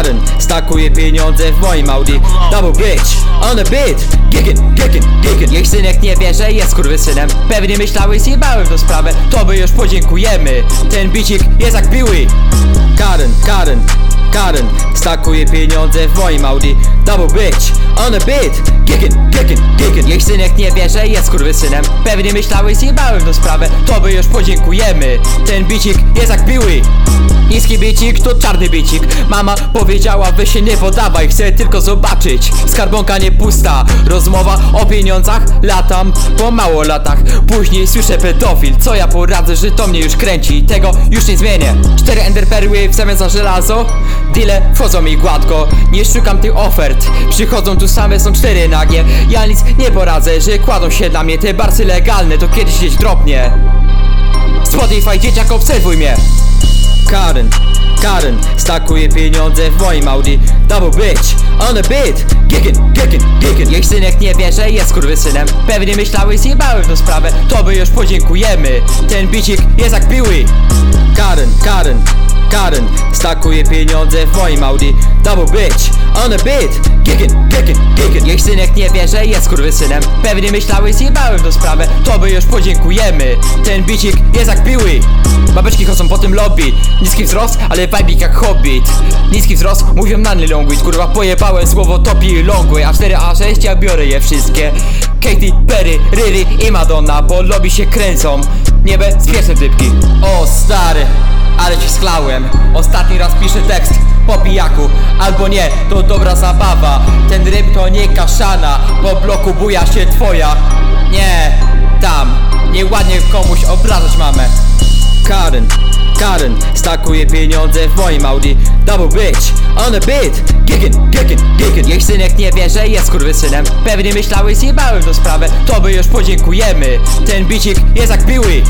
Karen stakuje pieniądze w moim Audi. Double bitch, on a beat. Giggin, giggin, giggin Jej synek nie wie, że jest synem Pewnie myślałeś, zjebałem tą sprawę. Tobie już podziękujemy. Ten bicik jest jak piły Karen, Karen Karen. Stakuje pieniądze w moim Audi. Double bitch, on a beat. Giggin, giggin, giggin Jej synek nie wie, że jest synem Pewnie myślałeś, zjebałem tą sprawę. Tobie już podziękujemy. Ten bicik jest jak piły Niski bicik to czarny bicik. Mama powiedziała wy się nie podawaj Chcę tylko zobaczyć. Skarbonka nie pusta. Rozmowa o pieniądzach Latam po mało latach Później słyszę pedofil Co ja poradzę, że to mnie już kręci. Tego już nie zmienię. Cztery enderperły w zamian za żelazo. Deale wchodzą mi gładko. Nie szukam tych ofert. Przychodzą tu same, są cztery nagie. Ja nic nie poradzę, że kładą się dla mnie Te barsy legalne. To kiedyś gdzieś dropnie. Spotify dzieciak obserwuj mnie Karen, Karen stakuje pieniądze w moim Audi. Double bitch, on a beat Giggin, giggin, giggin Jej synek nie wie, że jest synem Pewnie myślałeś, zjebałem tą sprawę. Tobie już podziękujemy. Ten bicik jest jak piły Karen, Karen Karen stakuje pieniądze w moim Audi. Double bitch, on a beat Giggin, giggin, giggin Jej synek nie wie, że jest synem Pewnie myślałeś, zjebałem tą sprawę. Tobie już podziękujemy. Ten bicik jest jak piły Babeczki chodzą po tym lobby. Niski wzrost, ale vibe jak hobbit Niski wzrost, mówią nany language. Kurwa pojebałem słowo topi longway. A 4, A 6, ja biorę je wszystkie. Katy Perry, Riri i Madonna Po lobby się kręcą. Niebezpieczne typki. O stary, ale ci sklałem Ostatni raz piszę tekst po pijaku. Albo nie, to dobra zabawa. Ten ryb to nie kaszana Po bloku buja się twoja. Nie, tam Nieładnie komuś obrażać mamę Karen, Karen stakuje pieniądze w moim Audi. Double bitch, on a beat Giggin, giggin, giggin Jej synek nie wie, że jest synem Pewnie myślałeś, zjebałem tą sprawę. Tobie już podziękujemy. Ten bicik jest jak piły